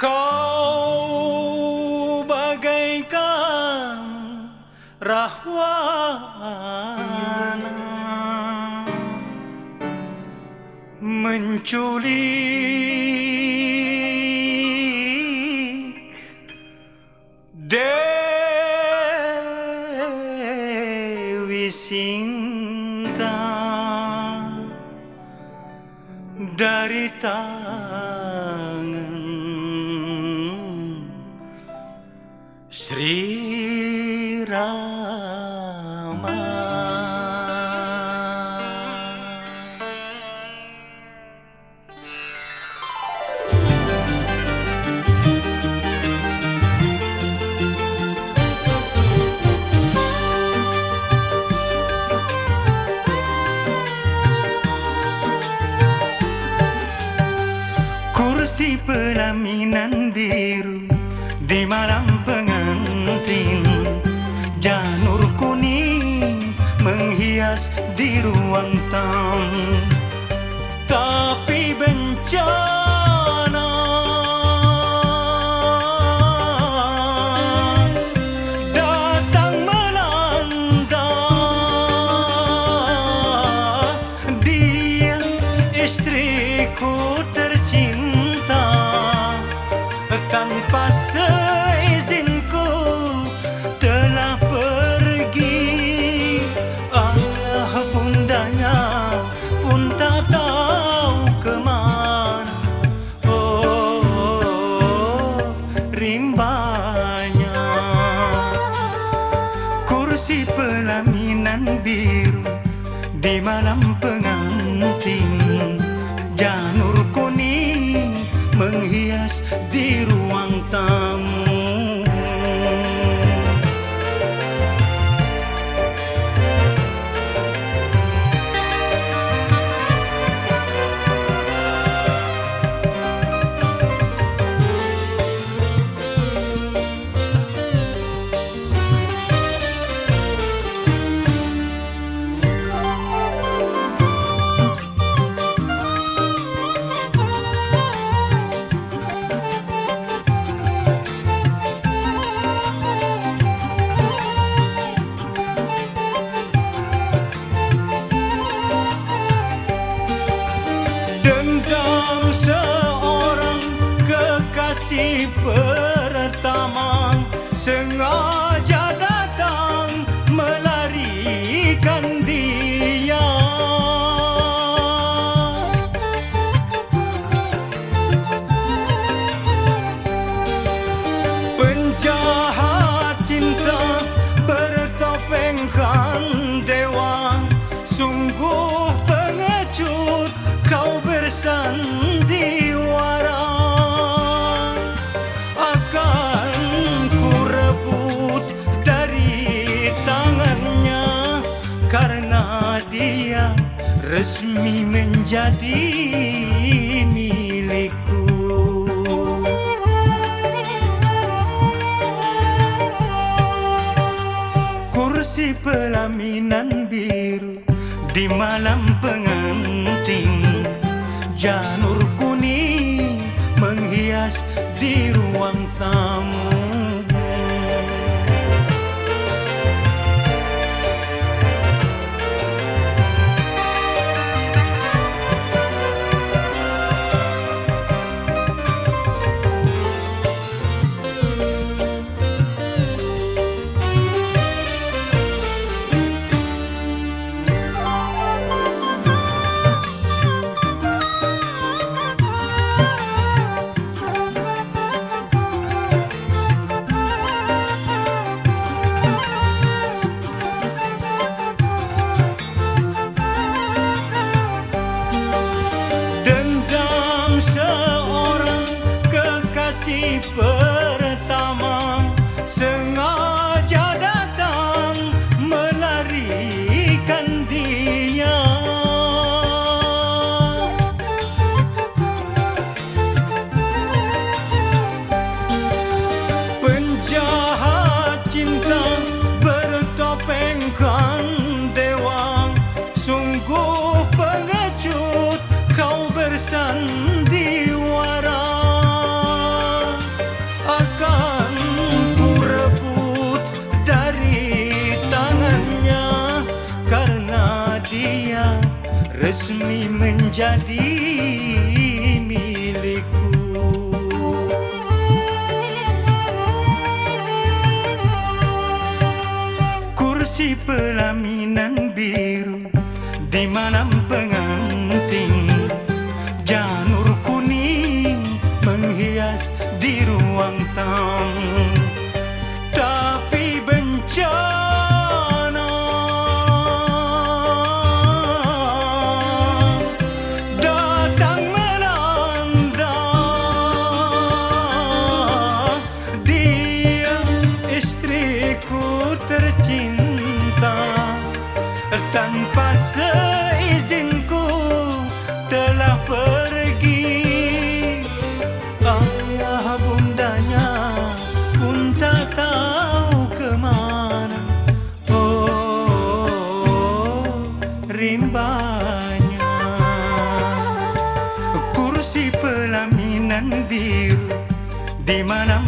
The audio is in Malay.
Kau bagaikan rahwana. Menculik Dewi Sinta. Dari tangan Sri Rama. Kursi pelaminan biru di ruang tamu. Tapi bencana datang melanda. Dia istriku biru di malam pengantin pertama Sengaja dia resmi menjadi milikku. Kursi pelaminan biru di malam pengantin. Janur kuning menghias di ruang tamu menjadi milikku. Kursi pelaminan biru di malam pengantin. Janur kuning menghias di ruang tamu Tanpa seizinku telah pergi. Ayah bundanya pun tak tahu ke mana Oh, rimbanya. Kursi pelaminan biru di malam